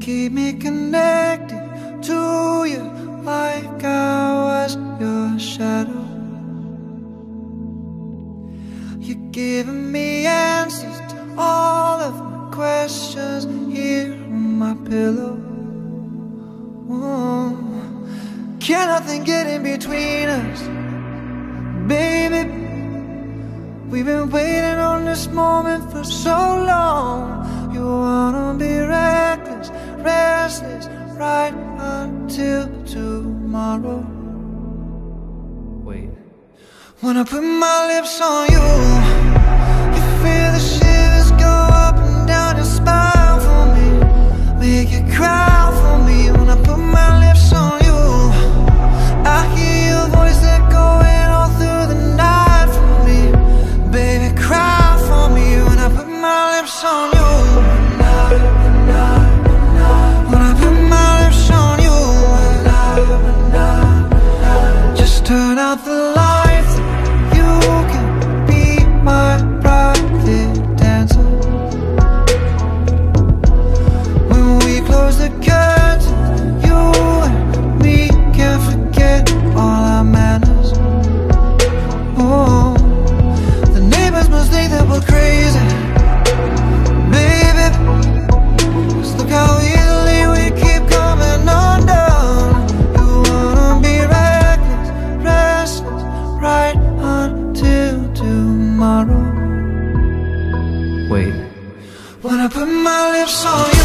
keep me connected to you like I was your shadow. You're giving me answers to all of my questions here on my pillow. Can nothing get in between us, baby? We've been waiting on this moment for so long. You wanna be restless, right until tomorrow. Wait. When I put my lips on you, you wait. When I put my lips on you.